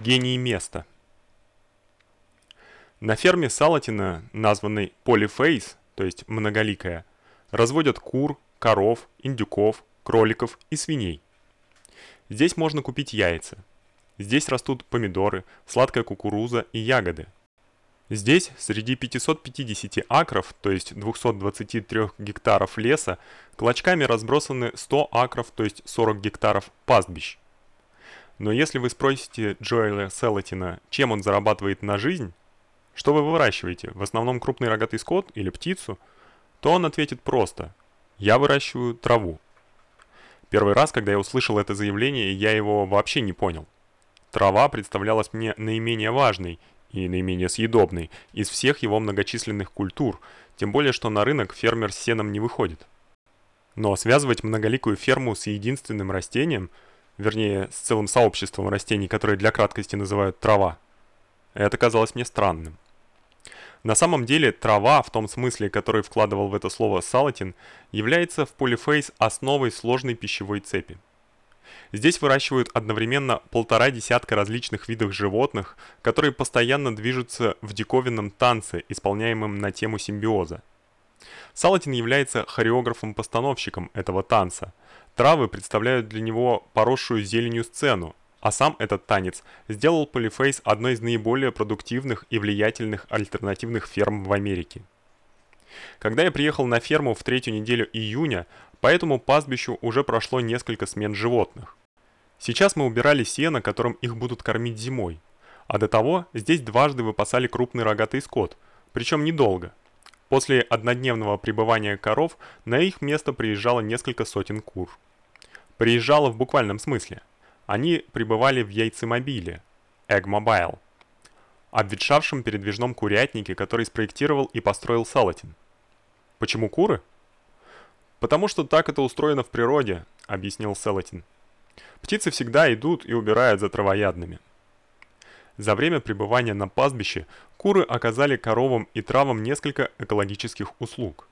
Гений места. На ферме Салатина, названной Polyface, то есть многоликая, разводят кур, коров, индюков, кроликов и свиней. Здесь можно купить яйца. Здесь растут помидоры, сладкая кукуруза и ягоды. Здесь, среди 550 акров, то есть 223 гектаров леса, клочками разбросаны 100 акров, то есть 40 гектаров пастбищ. Но если вы спросите Джоэля Селатина, чем он зарабатывает на жизнь, что вы выращиваете, в основном крупный рогатый скот или птицу, то он ответит просто «Я выращиваю траву». Первый раз, когда я услышал это заявление, я его вообще не понял. Трава представлялась мне наименее важной и наименее съедобной из всех его многочисленных культур, тем более что на рынок фермер с сеном не выходит. Но связывать многоликую ферму с единственным растением – вернее, с целым сообществом растений, которые для краткости называют трава. Это казалось мне странным. На самом деле, трава, в том смысле, который вкладывал в это слово Салатин, является в полифейс основой сложной пищевой цепи. Здесь выращивают одновременно полтора десятка различных видов животных, которые постоянно движутся в диковинном танце, исполняемом на тему симбиоза. Салатин является хореографом-постановщиком этого танца – Травы представляют для него поросшую зеленью сцену, а сам этот танец сделал Polyface одной из наиболее продуктивных и влиятельных альтернативных ферм в Америке. Когда я приехал на ферму в третью неделю июня, по этому пастбищу уже прошло несколько смен животных. Сейчас мы убирали сено, которым их будут кормить зимой, а до того здесь дважды выпасали крупный рогатый скот, причем недолго. После однодневного пребывания коров на их место приезжало несколько сотен кур приезжала в буквальном смысле. Они прибывали в яйцемобиле Mobile, обветшавшем передвижном курятнике, который спроектировал и построил Салатин. Почему куры? Потому что так это устроено в природе, объяснил Салатин. Птицы всегда идут и убирают за травоядными. За время пребывания на пастбище куры оказали коровам и травам несколько экологических услуг.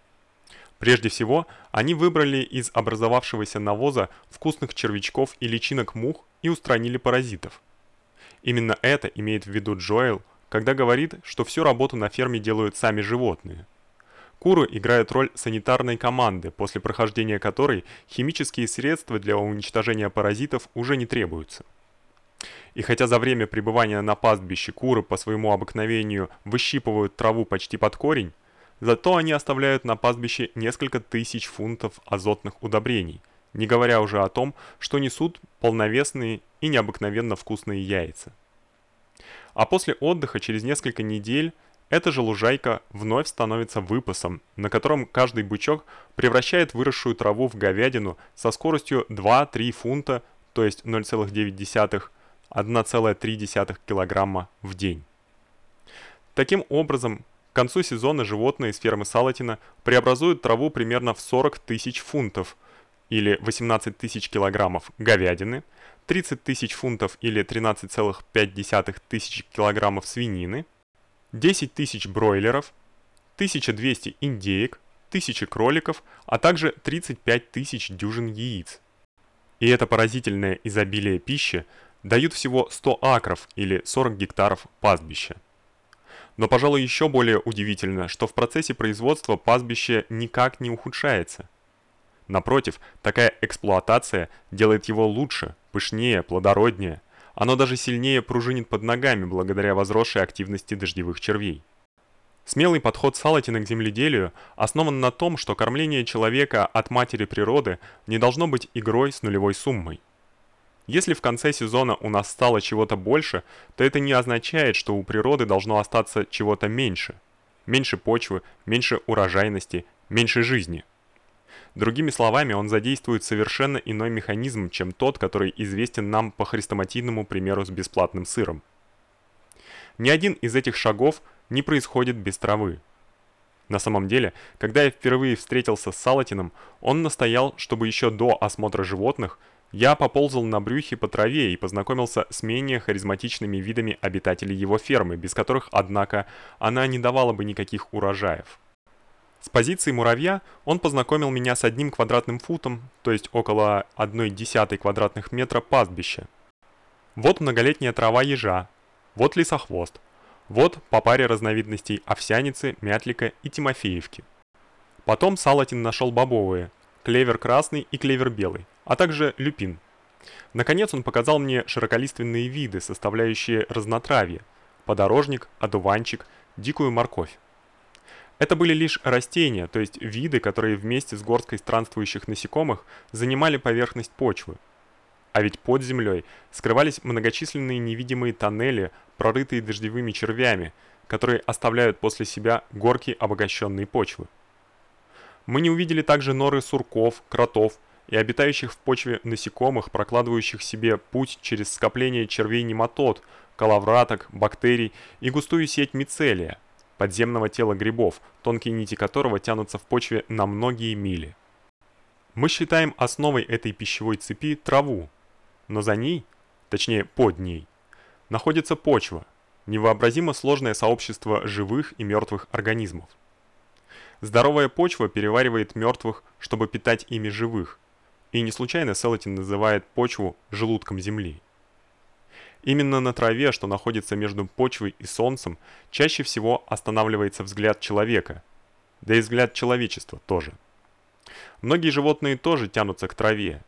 Прежде всего, они выбрали из образовавшегося навоза вкусных червячков и личинок мух и устранили паразитов. Именно это имеет в виду Джоэл, когда говорит, что всю работу на ферме делают сами животные. Куры играют роль санитарной команды, после прохождения которой химические средства для уничтожения паразитов уже не требуются. И хотя за время пребывания на пастбище куры по своему обыкновению выщипывают траву почти под корень, Зато они оставляют на пастбище несколько тысяч фунтов азотных удобрений, не говоря уже о том, что несут полновесные и необыкновенно вкусные яйца. А после отдыха через несколько недель эта же лужайка вновь становится выпасом, на котором каждый бычок превращает выросшую траву в говядину со скоростью 2-3 фунта, то есть 0,9-1,3 килограмма в день. Таким образом, к концу сезона животные из фермы Салатина преобразуют траву примерно в 40 тысяч фунтов или 18 тысяч килограммов говядины, 30 тысяч фунтов или 13,5 тысяч килограммов свинины, 10 тысяч бройлеров, 1200 индеек, 1000 кроликов, а также 35 тысяч дюжин яиц. И это поразительное изобилие пищи дают всего 100 акров или 40 гектаров пастбища. Но, пожалуй, еще более удивительно, что в процессе производства пастбище никак не ухудшается. Напротив, такая эксплуатация делает его лучше, пышнее, плодороднее. Оно даже сильнее пружинит под ногами благодаря возросшей активности дождевых червей. Смелый подход Салатина к земледелию основан на том, что кормление человека от матери природы не должно быть игрой с нулевой суммой. Если в конце сезона у нас стало чего-то больше, то это не означает, что у природы должно остаться чего-то меньше. Меньше почвы, меньше урожайности, меньше жизни. Другими словами, он задействует совершенно иной механизм, чем тот, который известен нам по хрестоматийному примеру с бесплатным сыром. Ни один из этих шагов не происходит без травы. На самом деле, когда я впервые встретился с Салатином, он настоял, чтобы еще до осмотра животных – я поползал на брюхе по траве и познакомился с менее харизматичными видами обитателей его фермы, без которых, однако, она не давала бы никаких урожаев. С позиции муравья он познакомил меня с одним квадратным футом, то есть около 1,1 квадратных метра пастбища. Вот многолетняя трава ежа, вот лесохвост, вот по паре разновидностей овсяницы, мятлика и тимофеевки. Потом Салатин нашел бобовые, клевер красный и клевер белый, а также люпин. Наконец он показал мне широколиственные виды, составляющие разнотравье: подорожник, одуванчик, дикую морковь. Это были лишь растения, то есть виды, которые вместе с горсткой странствующих насекомых занимали поверхность почвы. А ведь под землей скрывались многочисленные невидимые тоннели, прорытые дождевыми червями, которые оставляют после себя горки обогащенной почвы. Мы не увидели также норы сурков, кротов и обитающих в почве насекомых, прокладывающих себе путь через скопление червей-нематод, коловраток, бактерий и густую сеть мицелия, подземного тела грибов, тонкие нити которого тянутся в почве на многие мили. Мы считаем основой этой пищевой цепи траву, но за ней, точнее под ней, находится почва, невообразимо сложное сообщество живых и мертвых организмов. Здоровая почва переваривает мертвых, чтобы питать ими живых, и не случайно Селатин называет почву желудком земли. Именно на траве, что находится между почвой и солнцем, чаще всего останавливается взгляд человека, да и взгляд человечества тоже. Многие животные тоже тянутся к траве,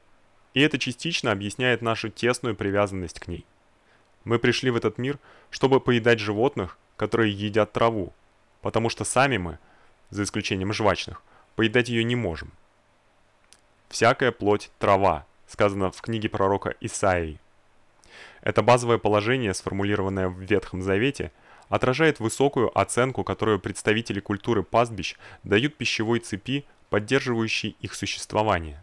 и это частично объясняет нашу тесную привязанность к ней. Мы пришли в этот мир, чтобы поедать животных, которые едят траву, потому что сами мы, за исключением жвачных, поедать ее не можем. Всякая плоть трава, сказано в книге пророка Исаии. Это базовое положение, сформулированное в Ветхом Завете, отражает высокую оценку, которую представители культуры пастбищ дают пищевой цепи, поддерживающей их существование.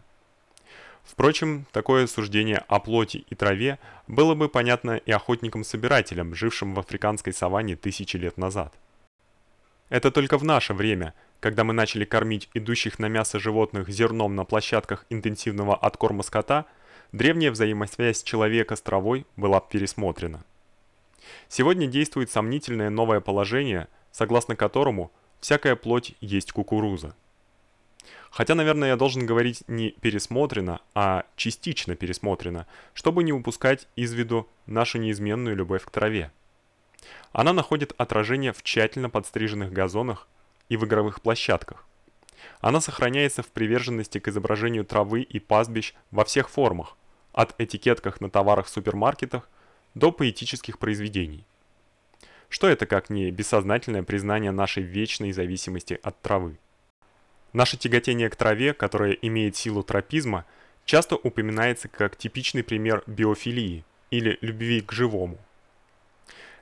Впрочем, такое суждение о плоти и траве было бы понятно и охотникам-собирателям, жившим в африканской саванне тысячи лет назад. Это только в наше время, когда мы начали кормить идущих на мясо животных зерном на площадках интенсивного откорма скота, древняя взаимосвязь человека с травой была пересмотрена. Сегодня действует сомнительное новое положение, согласно которому всякая плоть есть кукуруза. Хотя, наверное, я должен говорить не пересмотрено, а частично пересмотрено, чтобы не упускать из виду нашу неизменную любовь к траве. Она находит отражение в тщательно подстриженных газонах и в игровых площадках. Она сохраняется в приверженности к изображению травы и пастбищ во всех формах, от этикетках на товарах в супермаркетах до поэтических произведений. Что это как не бессознательное признание нашей вечной зависимости от травы? Наше тяготение к траве, которое имеет силу тропизма, часто упоминается как типичный пример биофилии или любви к живому.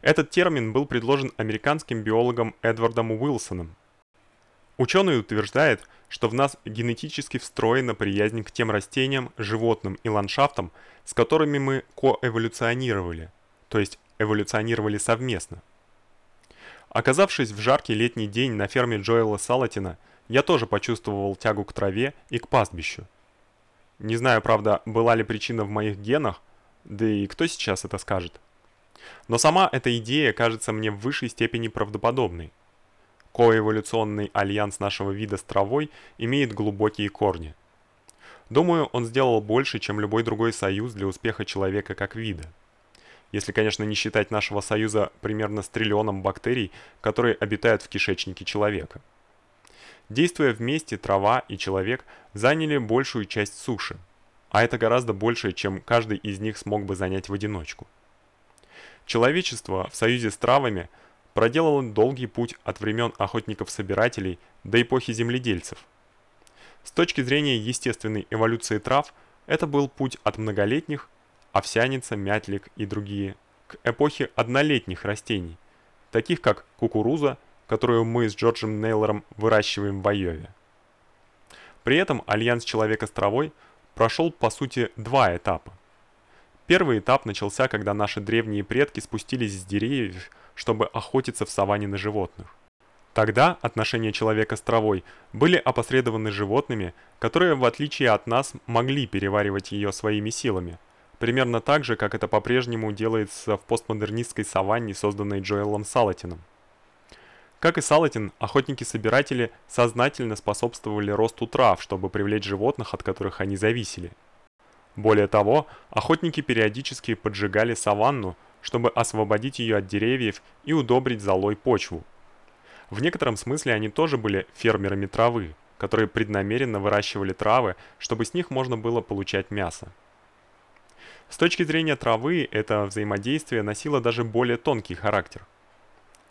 Этот термин был предложен американским биологом Эдвардом Уилсоном. Ученый утверждает, что в нас генетически встроена приязнь к тем растениям, животным и ландшафтам, с которыми мы коэволюционировали, то есть эволюционировали совместно. Оказавшись в жаркий летний день на ферме Джоэла Салатина, я тоже почувствовал тягу к траве и к пастбищу. Не знаю, правда, была ли причина в моих генах, да и кто сейчас это скажет. Но сама эта идея кажется мне в высшей степени правдоподобной. Коэволюционный альянс нашего вида с травой имеет глубокие корни. Думаю, он сделал больше, чем любой другой союз для успеха человека как вида. Если, конечно, не считать нашего союза примерно с триллионом бактерий, которые обитают в кишечнике человека. Действуя вместе, трава и человек заняли большую часть суши, а это гораздо больше, чем каждый из них смог бы занять в одиночку. Человечество в союзе с травами проделало долгий путь от времен охотников-собирателей до эпохи земледельцев. С точки зрения естественной эволюции трав, это был путь от многолетних овсяница, мятлик и другие к эпохе однолетних растений, таких как кукуруза, которую мы с Джорджем Нейлором выращиваем в Айове. При этом альянс человека с травой прошел по сути два этапа. Первый этап начался, когда наши древние предки спустились с деревьев, чтобы охотиться в саванне на животных. Тогда отношения человека с травой были опосредованы животными, которые в отличие от нас могли переваривать ее своими силами, примерно так же, как это по-прежнему делается в постмодернистской саванне, созданной Джоэлом Салатином. Как и Салатин, охотники-собиратели сознательно способствовали росту трав, чтобы привлечь животных, от которых они зависели. Более того, охотники периодически поджигали саванну, чтобы освободить ее от деревьев и удобрить золой почву. В некотором смысле они тоже были фермерами травы, которые преднамеренно выращивали травы, чтобы с них можно было получать мясо. С точки зрения травы, это взаимодействие носило даже более тонкий характер.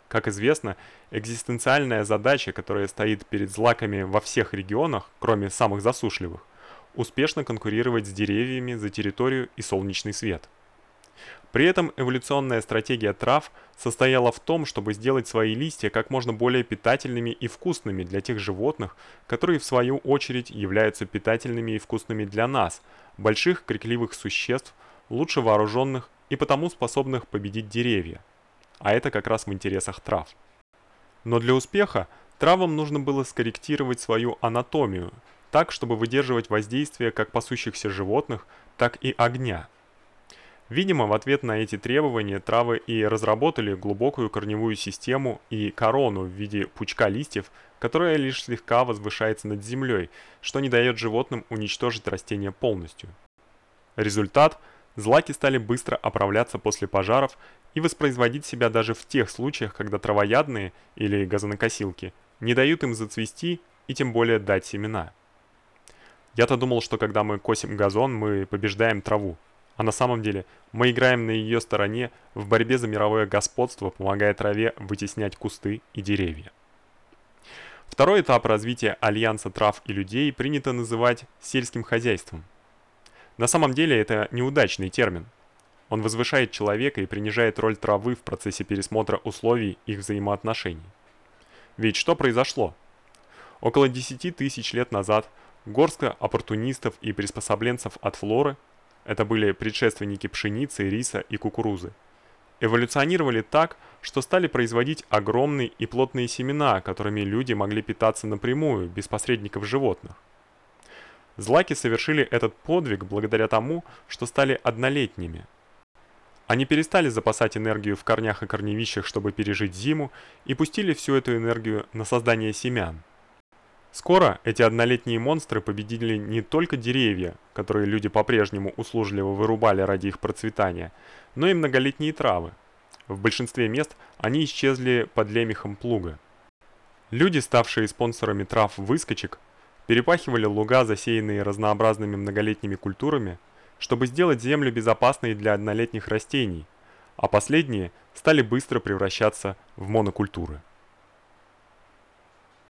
Как известно, экзистенциальная задача, которая стоит перед злаками во всех регионах, кроме самых засушливых, успешно конкурировать с деревьями за территорию и солнечный свет. При этом эволюционная стратегия трав состояла в том, чтобы сделать свои листья как можно более питательными и вкусными для тех животных, которые в свою очередь являются питательными и вкусными для нас, больших крикливых существ, лучше вооруженных и потому способных победить деревья. А это как раз в интересах трав. Но для успеха травам нужно было скорректировать свою анатомию, так, чтобы выдерживать воздействие как пасущихся животных, так и огня. Видимо, в ответ на эти требования травы и разработали глубокую корневую систему и корону в виде пучка листьев, которая лишь слегка возвышается над землей, что не дает животным уничтожить растение полностью. Результат – злаки стали быстро оправляться после пожаров и воспроизводить себя даже в тех случаях, когда травоядные или газонокосилки не дают им зацвести и тем более дать семена. Я-то думал, что когда мы косим газон, мы побеждаем траву. А на самом деле мы играем на ее стороне в борьбе за мировое господство, помогая траве вытеснять кусты и деревья. Второй этап развития альянса трав и людей принято называть сельским хозяйством. На самом деле это неудачный термин. Он возвышает человека и принижает роль травы в процессе пересмотра условий их взаимоотношений. Ведь что произошло? Около 10 тысяч лет назад – Горстка оппортунистов и приспособленцев от флоры, это были предшественники пшеницы, риса и кукурузы, эволюционировали так, что стали производить огромные и плотные семена, которыми люди могли питаться напрямую, без посредников животных. Злаки совершили этот подвиг благодаря тому, что стали однолетними. Они перестали запасать энергию в корнях и корневищах, чтобы пережить зиму, и пустили всю эту энергию на создание семян. Скоро эти однолетние монстры победили не только деревья, которые люди по-прежнему услужливо вырубали ради их процветания, но и многолетние травы. В большинстве мест они исчезли под лемехом плуга. Люди, ставшие спонсорами трав-выскочек, перепахивали луга, засеянные разнообразными многолетними культурами, чтобы сделать землю безопасной для однолетних растений, а последние стали быстро превращаться в монокультуры.